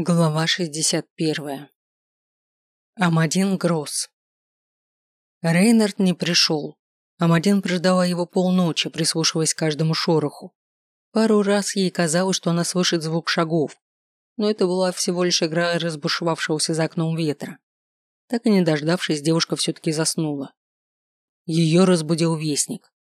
Глава 61. Амадин Гросс. Рейнард не пришел. Амадин прождала его полночи, прислушиваясь к каждому шороху. Пару раз ей казалось, что она слышит звук шагов, но это была всего лишь игра разбушевавшегося за окном ветра. Так и не дождавшись, девушка все-таки заснула. Ее разбудил вестник.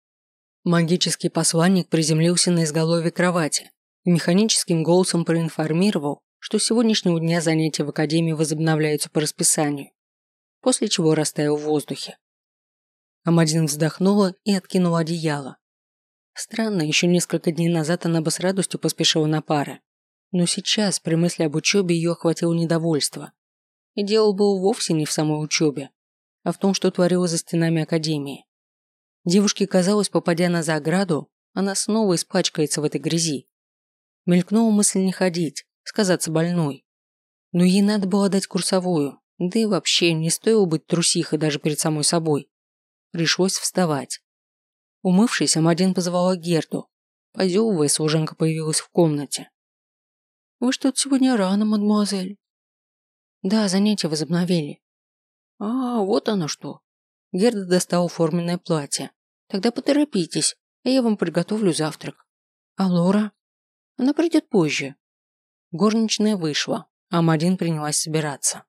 Магический посланник приземлился на изголовье кровати и механическим голосом проинформировал, что с сегодняшнего дня занятия в академии возобновляются по расписанию, после чего растаял в воздухе. Амадин вздохнула и откинула одеяло. Странно, еще несколько дней назад она бы с радостью поспешила на пары, но сейчас при мысли об учебе ее охватило недовольство. И дело было вовсе не в самой учебе, а в том, что творилось за стенами академии. Девушке казалось, попадя на заграду, она снова испачкается в этой грязи. Мелькнула мысль не ходить, сказаться больной. Но ей надо было дать курсовую, да и вообще не стоило быть трусихой даже перед самой собой. Пришлось вставать. Умывшись, Амадин позвала Герду. Позевывая, служанка появилась в комнате. «Вы что-то сегодня рано, мадемуазель?» «Да, занятия возобновили». «А, вот оно что». Герда достала форменное платье. «Тогда поторопитесь, а я вам приготовлю завтрак». «А Лора?» «Она придет позже. Горничная вышла, а Мадин принялась собираться.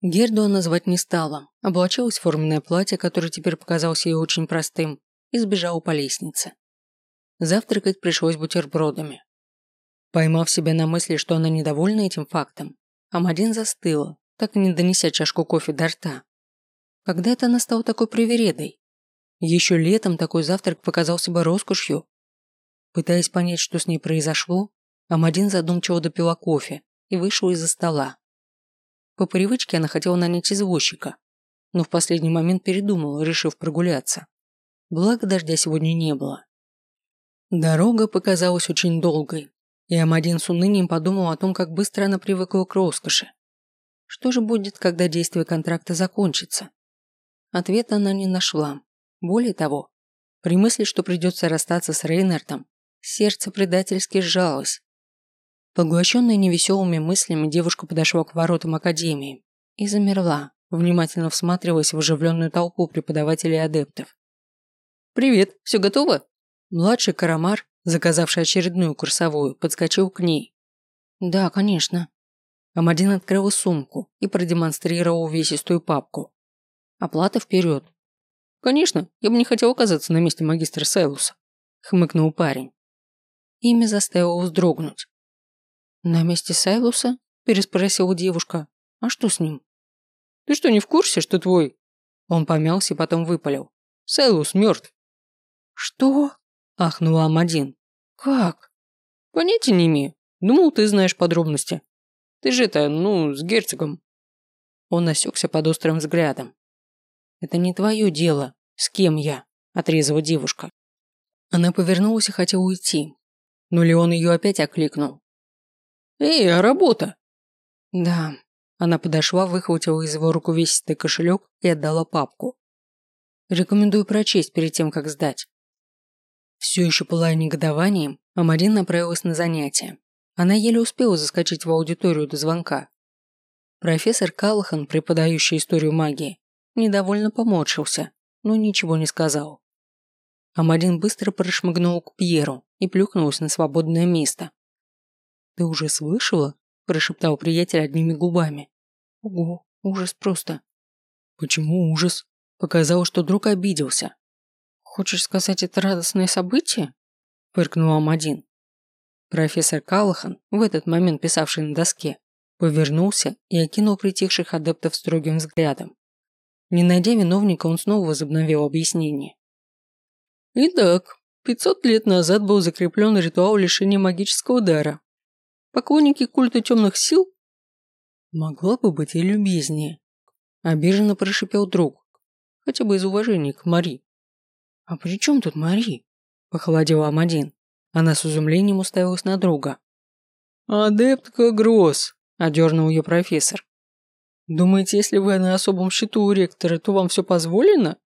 Герду она звать не стала, облачилась в форменное платье, которое теперь показалось ей очень простым, и сбежала по лестнице. Завтракать пришлось бутербродами. Поймав себя на мысли, что она недовольна этим фактом, Амадин застыла, так и не донеся чашку кофе до рта. Когда это она стала такой привередой? Еще летом такой завтрак показался бы роскошью. Пытаясь понять, что с ней произошло, Амадин задумчиво допила кофе и вышла из-за стола. По привычке она хотела нанять извозчика, но в последний момент передумала, решив прогуляться. Благо дождя сегодня не было. Дорога показалась очень долгой, и Амадин с унынием подумал о том, как быстро она привыкла к роскоши. Что же будет, когда действие контракта закончится? Ответа она не нашла. Более того, при мысли, что придется расстаться с Рейнартом, сердце предательски сжалось. Поглощенная невеселыми мыслями, девушка подошла к воротам академии и замерла, внимательно всматриваясь в оживленную толпу преподавателей и адептов. «Привет, все готово?» Младший Карамар, заказавший очередную курсовую, подскочил к ней. «Да, конечно». Амадин открыл сумку и продемонстрировал увесистую папку. «Оплата вперед». «Конечно, я бы не хотел оказаться на месте магистра Сайлуса», – хмыкнул парень. Имя заставило вздрогнуть. «На месте Сайлуса?» – переспросила девушка. «А что с ним?» «Ты что, не в курсе, что твой...» Он помялся и потом выпалил. «Сайлус мертв». «Что?» – ахнула Амадин. «Как?» «Понятия не имею. Думал, ты знаешь подробности. Ты же это, ну, с герцогом». Он осекся под острым взглядом. «Это не твое дело. С кем я?» – отрезала девушка. Она повернулась и хотела уйти. Но Леон ее опять окликнул. «Эй, а работа?» «Да». Она подошла, выхватила из его рук увесистый кошелек и отдала папку. «Рекомендую прочесть перед тем, как сдать». Все еще пылая негодованием, Амарин направилась на занятия. Она еле успела заскочить в аудиторию до звонка. Профессор Калахан, преподающий историю магии, недовольно поморщился, но ничего не сказал. Амарин быстро прошмыгнул к Пьеру и плюхнулась на свободное место. «Ты уже слышала?» – прошептал приятель одними губами. «Ого, ужас просто». «Почему ужас?» Показалось, что друг обиделся. «Хочешь сказать, это радостное событие?» – фыркнул Амадин. Профессор Калахан, в этот момент писавший на доске, повернулся и окинул притихших адептов строгим взглядом. Не найдя виновника, он снова возобновил объяснение. Итак, 500 лет назад был закреплен ритуал лишения магического дара, Поклонники культа темных сил? Могла бы быть и любезнее. Обиженно прошипел друг. Хотя бы из уважения к Мари. А при чем тут Мари? Похолодела Амадин. Она с изумлением уставилась на друга. «Адептка Гросс», – одернул ее профессор. «Думаете, если вы на особом счету у ректора, то вам все позволено?»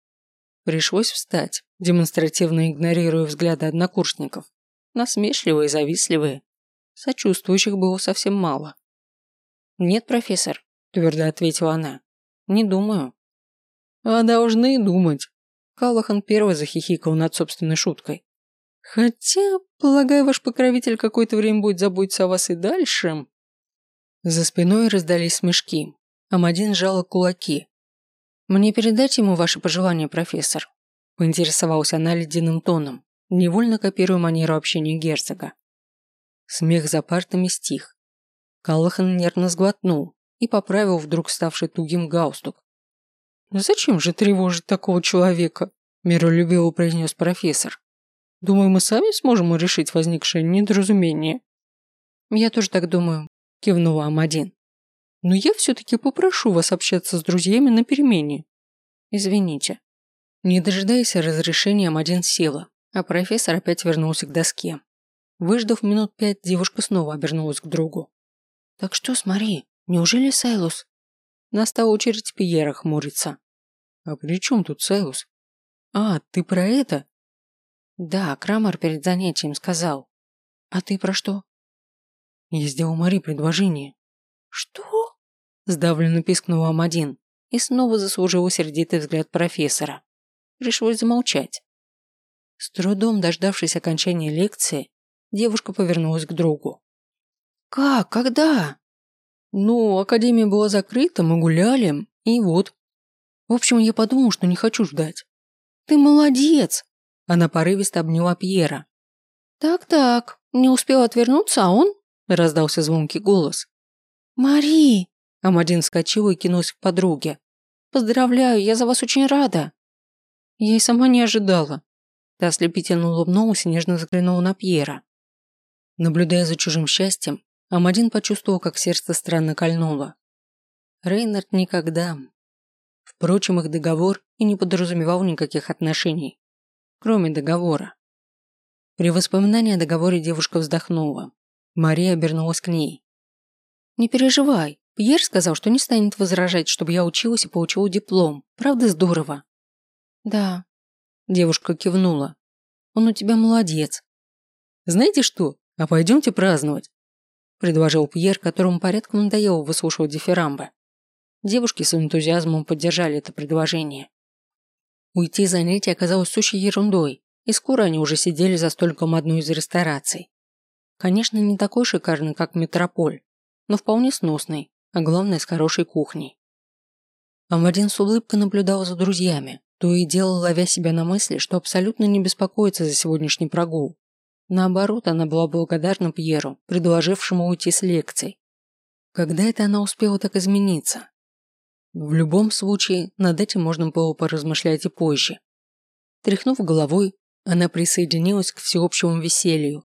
Пришлось встать, демонстративно игнорируя взгляды однокурсников. Насмешливые, завистливые. Сочувствующих было совсем мало. «Нет, профессор», – твердо ответила она. «Не думаю». «А должны думать». Калахан первый захихикал над собственной шуткой. «Хотя, полагаю, ваш покровитель какое-то время будет заботиться о вас и дальше». За спиной раздались смешки. Амадин сжала кулаки. «Мне передать ему ваши пожелания, профессор?» Поинтересовалась она ледяным тоном, невольно копируя манеру общения герцога. Смех за партами стих. Калахан нервно сглотнул и поправил вдруг ставший тугим галстук. «Зачем же тревожить такого человека?» – миролюбиво произнес профессор. «Думаю, мы сами сможем решить возникшее недоразумение». «Я тоже так думаю», – кивнула Амадин. «Но я все-таки попрошу вас общаться с друзьями на перемене». «Извините». Не дожидаясь разрешения, Амадин села, а профессор опять вернулся к доске. Выждав минут пять, девушка снова обернулась к другу. «Так что с Мари? Неужели Сайлус?» Настала очередь Пьера хмуриться. «А при чем тут Сайлус?» «А, ты про это?» «Да, Крамер перед занятием сказал. А ты про что?» «Я сделал Мари предложение». «Что?» Сдавленно пискнула Амадин и снова заслужила сердитый взгляд профессора. Пришлось замолчать. С трудом дождавшись окончания лекции, девушка повернулась к другу. «Как? Когда?» «Ну, академия была закрыта, мы гуляли, и вот. В общем, я подумал, что не хочу ждать». «Ты молодец!» Она порывисто обняла Пьера. «Так-так, не успел отвернуться, а он?» Раздался звонкий голос. «Мари!» Амадин вскочила и кинулась к подруге. «Поздравляю, я за вас очень рада!» Я и сама не ожидала. Та ослепительно улыбнулась и нежно заглянула на Пьера. Наблюдая за чужим счастьем, Амадин почувствовал, как сердце странно кольнуло. Рейнард никогда. Впрочем, их договор и не подразумевал никаких отношений, кроме договора. При воспоминании о договоре девушка вздохнула. Мария обернулась к ней. «Не переживай. Пьер сказал, что не станет возражать, чтобы я училась и получила диплом. Правда здорово?» «Да». Девушка кивнула. «Он у тебя молодец». «Знаете что? А пойдемте праздновать предложил Пьер, которому порядком надоело выслушивать дифирамбы. Девушки с энтузиазмом поддержали это предложение. Уйти занятие оказалось сущей ерундой, и скоро они уже сидели за столиком одной из рестораций. Конечно, не такой шикарный, как Метрополь, но вполне сносный, а главное, с хорошей кухней. Амадин с улыбкой наблюдал за друзьями, то и дело ловя себя на мысли, что абсолютно не беспокоится за сегодняшний прогул. Наоборот, она была благодарна Пьеру, предложившему уйти с лекций. Когда это она успела так измениться? В любом случае, над этим можно было поразмышлять и позже. Тряхнув головой, она присоединилась к всеобщему веселью,